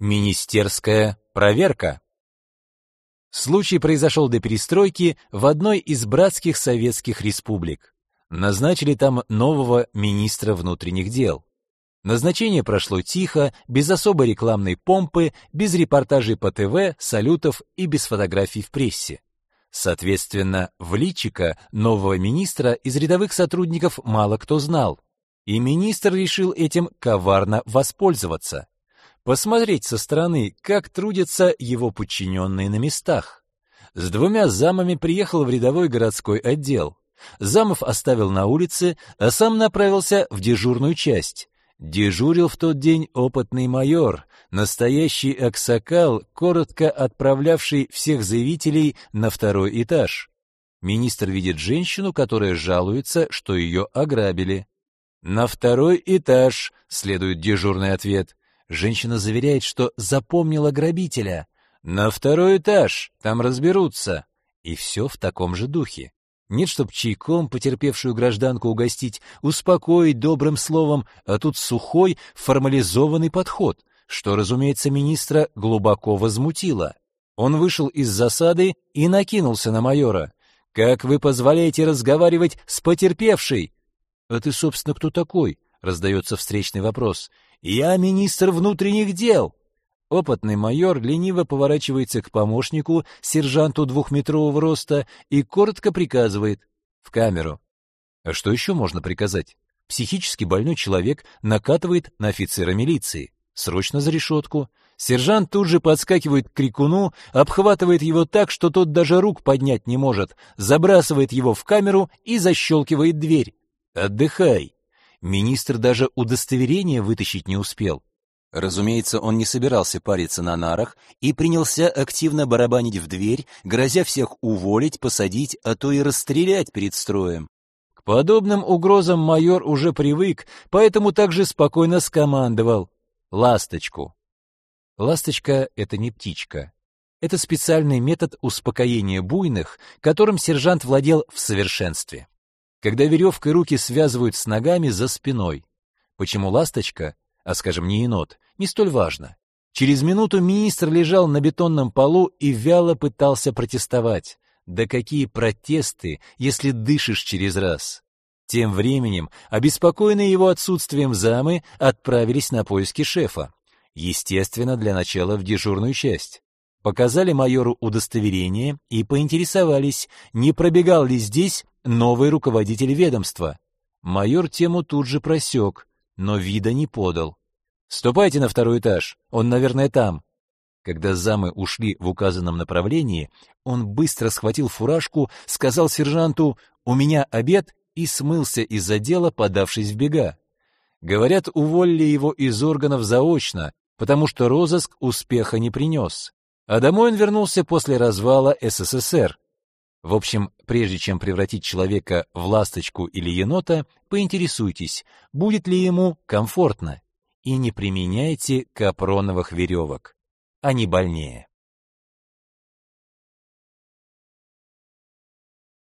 Министерская проверка. Случай произошел до перестройки в одной из братских советских республик. Назначили там нового министра внутренних дел. Назначение прошло тихо, без особой рекламной помпы, без репортажей по ТВ, салютов и без фотографий в прессе. Соответственно, в личико нового министра из рядовых сотрудников мало кто знал. И министр решил этим коварно воспользоваться посмотреть со стороны, как трудятся его подчиненные на местах. С двумя замами приехал в рядовой городской отдел. Замов оставил на улице, а сам направился в дежурную часть. Дежурил в тот день опытный майор, настоящий аксакал, коротко отправлявший всех заявителей на второй этаж. Министр видит женщину, которая жалуется, что ее ограбили. «На второй этаж», — следует дежурный ответ. Женщина заверяет, что запомнила грабителя. На второй этаж, там разберутся. И все в таком же духе. Нет, чтоб чайком потерпевшую гражданку угостить, успокоить добрым словом, а тут сухой, формализованный подход, что, разумеется, министра глубоко возмутило. Он вышел из засады и накинулся на майора. «Как вы позволяете разговаривать с потерпевшей?» «А ты, собственно, кто такой?» — раздается встречный вопрос. «Я министр внутренних дел!» Опытный майор лениво поворачивается к помощнику, сержанту двухметрового роста, и коротко приказывает «в камеру». А что еще можно приказать? Психически больной человек накатывает на офицера милиции. Срочно за решетку. Сержант тут же подскакивает к крикуну, обхватывает его так, что тот даже рук поднять не может, забрасывает его в камеру и защелкивает дверь. «Отдыхай!» Министр даже удостоверение вытащить не успел. Разумеется, он не собирался париться на нарах и принялся активно барабанить в дверь, грозя всех уволить, посадить, а то и расстрелять перед строем. К подобным угрозам майор уже привык, поэтому также спокойно скомандовал «Ласточку». Ласточка — это не птичка. Это специальный метод успокоения буйных, которым сержант владел в совершенстве когда веревкой руки связывают с ногами за спиной. Почему ласточка, а, скажем, не енот, не столь важно. Через минуту министр лежал на бетонном полу и вяло пытался протестовать. Да какие протесты, если дышишь через раз? Тем временем, обеспокоенные его отсутствием замы, отправились на поиски шефа. Естественно, для начала в дежурную часть. Показали майору удостоверение и поинтересовались, не пробегал ли здесь новый руководитель ведомства. Майор тему тут же просек, но вида не подал. «Ступайте на второй этаж, он, наверное, там». Когда замы ушли в указанном направлении, он быстро схватил фуражку, сказал сержанту «У меня обед» и смылся из отдела, подавшись в бега. Говорят, уволили его из органов заочно, потому что розыск успеха не принес. А домой он вернулся после развала СССР. В общем, прежде чем превратить человека в ласточку или енота, поинтересуйтесь, будет ли ему комфортно, и не применяйте капроновых веревок. Они больнее.